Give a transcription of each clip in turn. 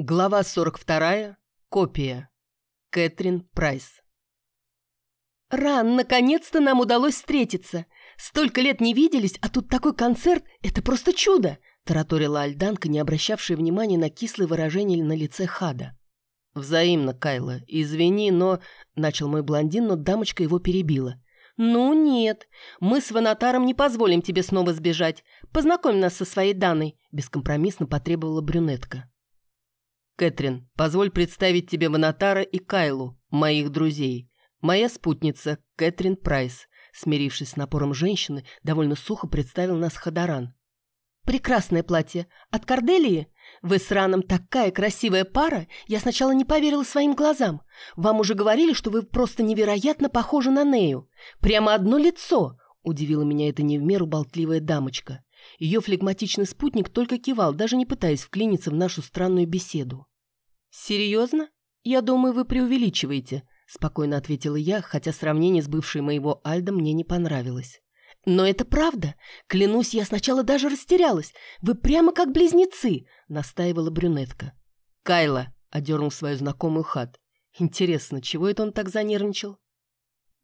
Глава 42. Копия. Кэтрин Прайс. «Ран, наконец-то нам удалось встретиться. Столько лет не виделись, а тут такой концерт – это просто чудо!» – тараторила Альданка, не обращавшая внимания на кислое выражение на лице Хада. «Взаимно, Кайла. Извини, но...» – начал мой блондин, но дамочка его перебила. «Ну нет, мы с Ванатаром не позволим тебе снова сбежать. Познакомь нас со своей Даной», – бескомпромиссно потребовала брюнетка. Кэтрин, позволь представить тебе Ванатара и Кайлу, моих друзей. Моя спутница, Кэтрин Прайс. Смирившись с напором женщины, довольно сухо представил нас Хадаран. «Прекрасное платье. От Корделии? Вы с Раном такая красивая пара, я сначала не поверила своим глазам. Вам уже говорили, что вы просто невероятно похожи на Нею. Прямо одно лицо!» Удивила меня эта не в меру болтливая дамочка. Ее флегматичный спутник только кивал, даже не пытаясь вклиниться в нашу странную беседу. «Серьезно? Я думаю, вы преувеличиваете», – спокойно ответила я, хотя сравнение с бывшей моего Альда мне не понравилось. «Но это правда. Клянусь, я сначала даже растерялась. Вы прямо как близнецы», – настаивала брюнетка. «Кайла», – одернул свою знакомую хат. «Интересно, чего это он так занервничал?»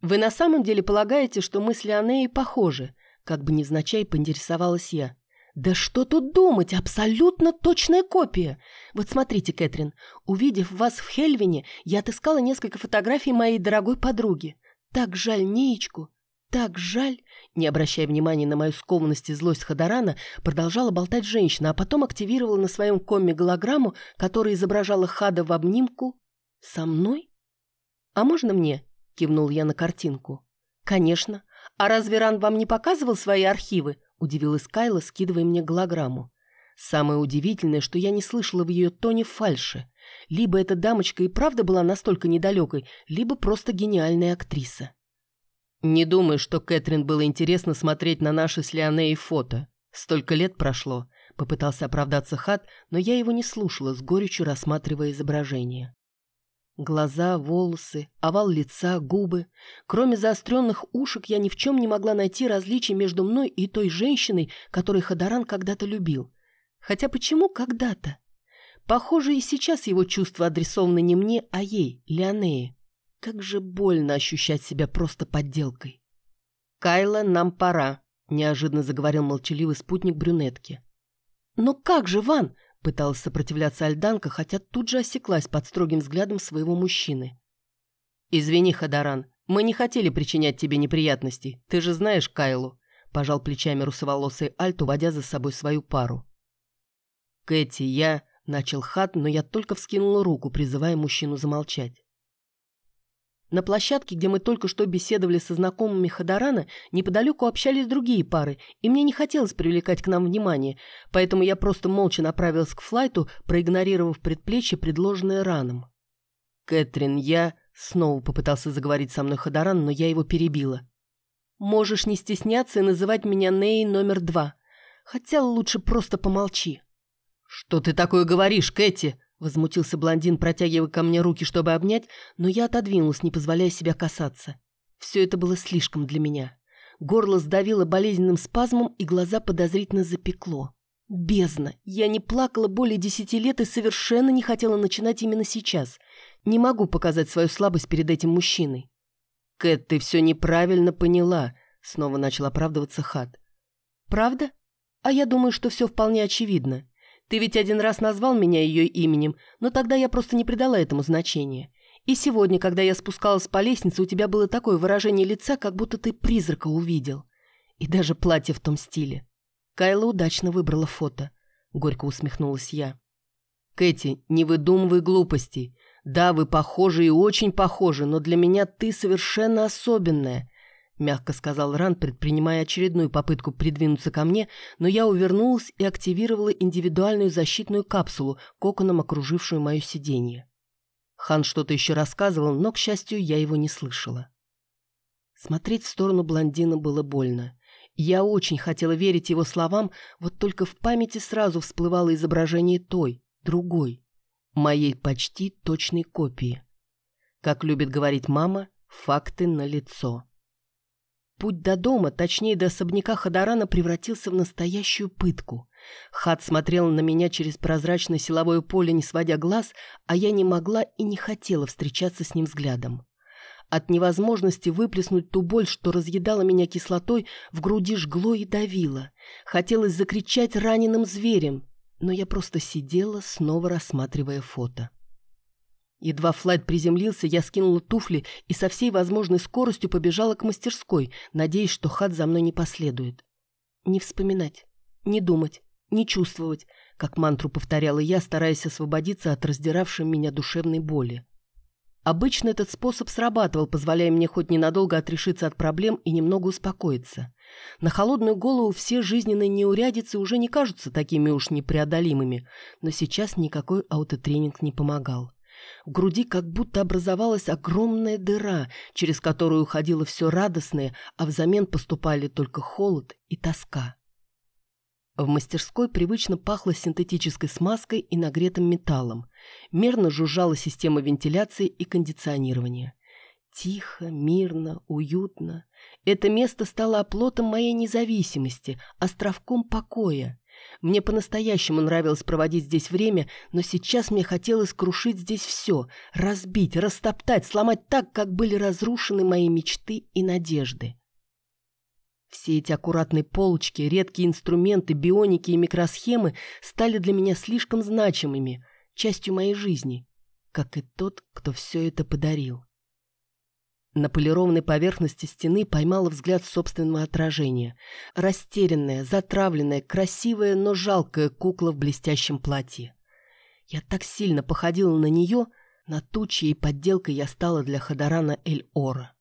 «Вы на самом деле полагаете, что мы с похожи?» Как бы невзначай поинтересовалась я. «Да что тут думать, абсолютно точная копия! Вот смотрите, Кэтрин, увидев вас в Хельвине, я отыскала несколько фотографий моей дорогой подруги. Так жаль Неечку, так жаль!» Не обращая внимания на мою скованность и злость Ходорана, продолжала болтать женщина, а потом активировала на своем коме голограмму, которая изображала Хада в обнимку. «Со мной? А можно мне?» — кивнул я на картинку. «Конечно. А разве Ран вам не показывал свои архивы?» – удивилась Кайла, скидывая мне голограмму. Самое удивительное, что я не слышала в ее тоне фальши. Либо эта дамочка и правда была настолько недалекой, либо просто гениальная актриса. «Не думаю, что Кэтрин было интересно смотреть на наши с Леонеей фото. Столько лет прошло», — попытался оправдаться Хат, но я его не слушала, с горечью рассматривая изображение. Глаза, волосы, овал лица, губы. Кроме заостренных ушек, я ни в чем не могла найти различий между мной и той женщиной, которой Хадаран когда-то любил. Хотя почему когда-то? Похоже, и сейчас его чувства адресованы не мне, а ей, Леонее. Как же больно ощущать себя просто подделкой. «Кайла, нам пора», — неожиданно заговорил молчаливый спутник брюнетки. «Но как же, Ван? Пыталась сопротивляться Альданка, хотя тут же осеклась под строгим взглядом своего мужчины. «Извини, Хадаран, мы не хотели причинять тебе неприятностей. Ты же знаешь Кайлу», – пожал плечами русоволосый Альт, уводя за собой свою пару. «Кэти, я...» – начал Хат, но я только вскинула руку, призывая мужчину замолчать. На площадке, где мы только что беседовали со знакомыми Ходорана, неподалеку общались другие пары, и мне не хотелось привлекать к нам внимание, поэтому я просто молча направилась к флайту, проигнорировав предплечье, предложенное раном. «Кэтрин, я...» — снова попытался заговорить со мной Ходоран, но я его перебила. «Можешь не стесняться и называть меня Ней номер два. Хотя лучше просто помолчи». «Что ты такое говоришь, Кэти?» Возмутился блондин, протягивая ко мне руки, чтобы обнять, но я отодвинулась, не позволяя себя касаться. Все это было слишком для меня. Горло сдавило болезненным спазмом, и глаза подозрительно запекло. Бездна! Я не плакала более десяти лет и совершенно не хотела начинать именно сейчас. Не могу показать свою слабость перед этим мужчиной. «Кэт, ты все неправильно поняла», — снова начал оправдываться Хат. «Правда? А я думаю, что все вполне очевидно. Ты ведь один раз назвал меня ее именем, но тогда я просто не придала этому значения. И сегодня, когда я спускалась по лестнице, у тебя было такое выражение лица, как будто ты призрака увидел. И даже платье в том стиле. Кайла удачно выбрала фото. Горько усмехнулась я. Кэти, не выдумывай глупостей. Да, вы похожи и очень похожи, но для меня ты совершенно особенная. — мягко сказал Ран, предпринимая очередную попытку придвинуться ко мне, но я увернулась и активировала индивидуальную защитную капсулу, коконом окружившую мое сиденье. Хан что-то еще рассказывал, но, к счастью, я его не слышала. Смотреть в сторону блондина было больно. Я очень хотела верить его словам, вот только в памяти сразу всплывало изображение той, другой, моей почти точной копии. Как любит говорить мама, факты налицо. Путь до дома, точнее до особняка Ходорана, превратился в настоящую пытку. Хат смотрел на меня через прозрачное силовое поле, не сводя глаз, а я не могла и не хотела встречаться с ним взглядом. От невозможности выплеснуть ту боль, что разъедала меня кислотой, в груди жгло и давило. Хотелось закричать раненым зверем, но я просто сидела, снова рассматривая фото. Едва Флайт приземлился, я скинула туфли и со всей возможной скоростью побежала к мастерской, надеясь, что Хат за мной не последует. Не вспоминать, не думать, не чувствовать, как мантру повторяла я, стараясь освободиться от раздиравшей меня душевной боли. Обычно этот способ срабатывал, позволяя мне хоть ненадолго отрешиться от проблем и немного успокоиться. На холодную голову все жизненные неурядицы уже не кажутся такими уж непреодолимыми, но сейчас никакой аутотренинг не помогал. В груди как будто образовалась огромная дыра, через которую уходило все радостное, а взамен поступали только холод и тоска. В мастерской привычно пахло синтетической смазкой и нагретым металлом. Мерно жужжала система вентиляции и кондиционирования. Тихо, мирно, уютно. Это место стало оплотом моей независимости, островком покоя. Мне по-настоящему нравилось проводить здесь время, но сейчас мне хотелось крушить здесь все, разбить, растоптать, сломать так, как были разрушены мои мечты и надежды. Все эти аккуратные полочки, редкие инструменты, бионики и микросхемы стали для меня слишком значимыми, частью моей жизни, как и тот, кто все это подарил. На полированной поверхности стены поймала взгляд собственного отражения. Растерянная, затравленная, красивая, но жалкая кукла в блестящем платье. Я так сильно походила на нее, на ту, чьей подделкой я стала для Хадарана Эль-Ора.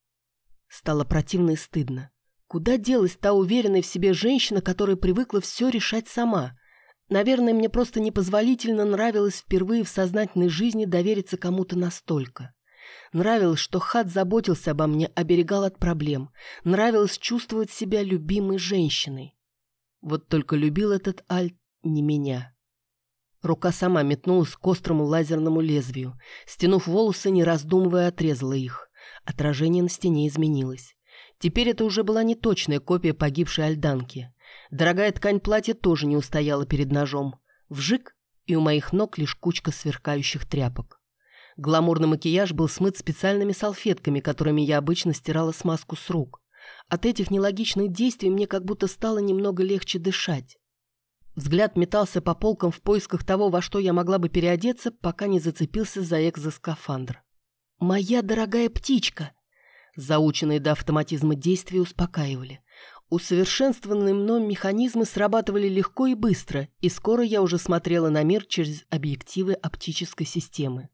Стало противно и стыдно. Куда делась та уверенная в себе женщина, которая привыкла все решать сама? Наверное, мне просто непозволительно нравилось впервые в сознательной жизни довериться кому-то настолько. Нравилось, что Хат заботился обо мне, оберегал от проблем. Нравилось чувствовать себя любимой женщиной. Вот только любил этот Альт не меня. Рука сама метнулась к острому лазерному лезвию. Стянув волосы, не раздумывая, отрезала их. Отражение на стене изменилось. Теперь это уже была не точная копия погибшей Альданки. Дорогая ткань платья тоже не устояла перед ножом. Вжик, и у моих ног лишь кучка сверкающих тряпок. Гламурный макияж был смыт специальными салфетками, которыми я обычно стирала смазку с рук. От этих нелогичных действий мне как будто стало немного легче дышать. Взгляд метался по полкам в поисках того, во что я могла бы переодеться, пока не зацепился за экзоскафандр. «Моя дорогая птичка!» Заученные до автоматизма действия успокаивали. Усовершенствованные мной механизмы срабатывали легко и быстро, и скоро я уже смотрела на мир через объективы оптической системы.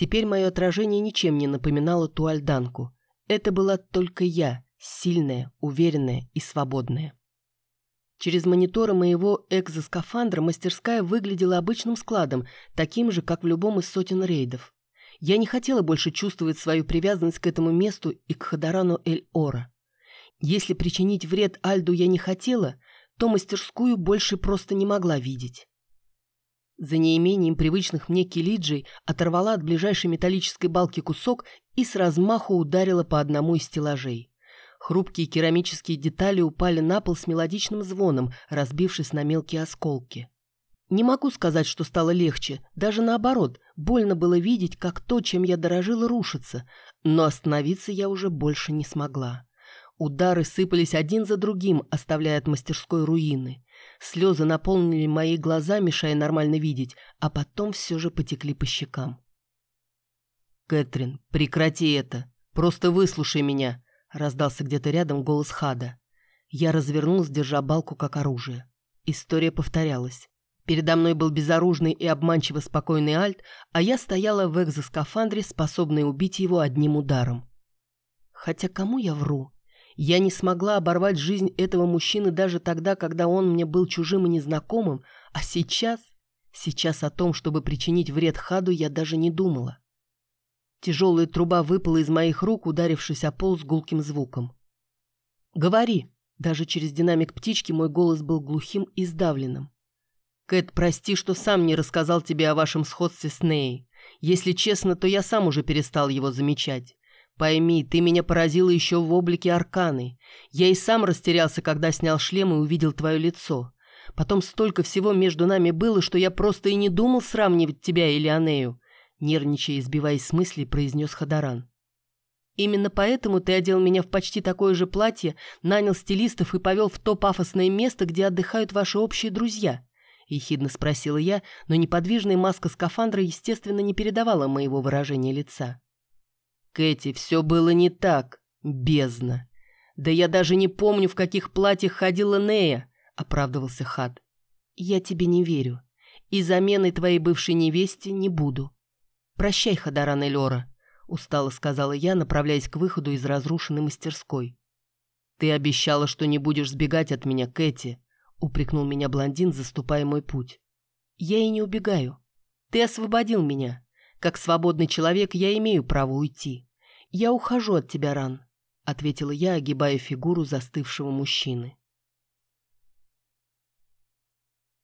Теперь мое отражение ничем не напоминало ту альданку. Это была только я, сильная, уверенная и свободная. Через мониторы моего экзоскафандра мастерская выглядела обычным складом, таким же, как в любом из сотен рейдов. Я не хотела больше чувствовать свою привязанность к этому месту и к Хадарану Эль-Ора. Если причинить вред Альду я не хотела, то мастерскую больше просто не могла видеть. За неимением привычных мне килиджей оторвала от ближайшей металлической балки кусок и с размаху ударила по одному из стеллажей. Хрупкие керамические детали упали на пол с мелодичным звоном, разбившись на мелкие осколки. Не могу сказать, что стало легче, даже наоборот, больно было видеть, как то, чем я дорожила, рушится, но остановиться я уже больше не смогла. Удары сыпались один за другим, оставляя от мастерской руины. Слезы наполнили мои глаза, мешая нормально видеть, а потом все же потекли по щекам. «Кэтрин, прекрати это! Просто выслушай меня!» — раздался где-то рядом голос Хада. Я развернулась, держа балку как оружие. История повторялась. Передо мной был безоружный и обманчиво спокойный Альт, а я стояла в экзоскафандре, способной убить его одним ударом. Хотя кому я вру? Я не смогла оборвать жизнь этого мужчины даже тогда, когда он мне был чужим и незнакомым, а сейчас... Сейчас о том, чтобы причинить вред Хаду, я даже не думала. Тяжелая труба выпала из моих рук, ударившись о пол с гулким звуком. «Говори!» Даже через динамик птички мой голос был глухим и сдавленным. Кэт, прости, что сам не рассказал тебе о вашем сходстве с Ней. Если честно, то я сам уже перестал его замечать. Пойми, ты меня поразила еще в облике Арканы. Я и сам растерялся, когда снял шлем и увидел твое лицо. Потом столько всего между нами было, что я просто и не думал сравнивать тебя и Леонею», нервничая и сбиваясь с мыслей, произнес Хадаран. «Именно поэтому ты одел меня в почти такое же платье, нанял стилистов и повел в то пафосное место, где отдыхают ваши общие друзья?» Ехидно спросила я, но неподвижная маска скафандра, естественно, не передавала моего выражения лица. «Кэти, все было не так. Бездна. Да я даже не помню, в каких платьях ходила Нея», — оправдывался Хад. «Я тебе не верю. И заменой твоей бывшей невесте не буду. Прощай, Хадаран Эльора», — устало сказала я, направляясь к выходу из разрушенной мастерской. «Ты обещала, что не будешь сбегать от меня, Кэти», — упрекнул меня блондин, заступая мой путь. «Я и не убегаю. Ты освободил меня. Как свободный человек я имею право уйти. Я ухожу от тебя, Ран», — ответила я, огибая фигуру застывшего мужчины.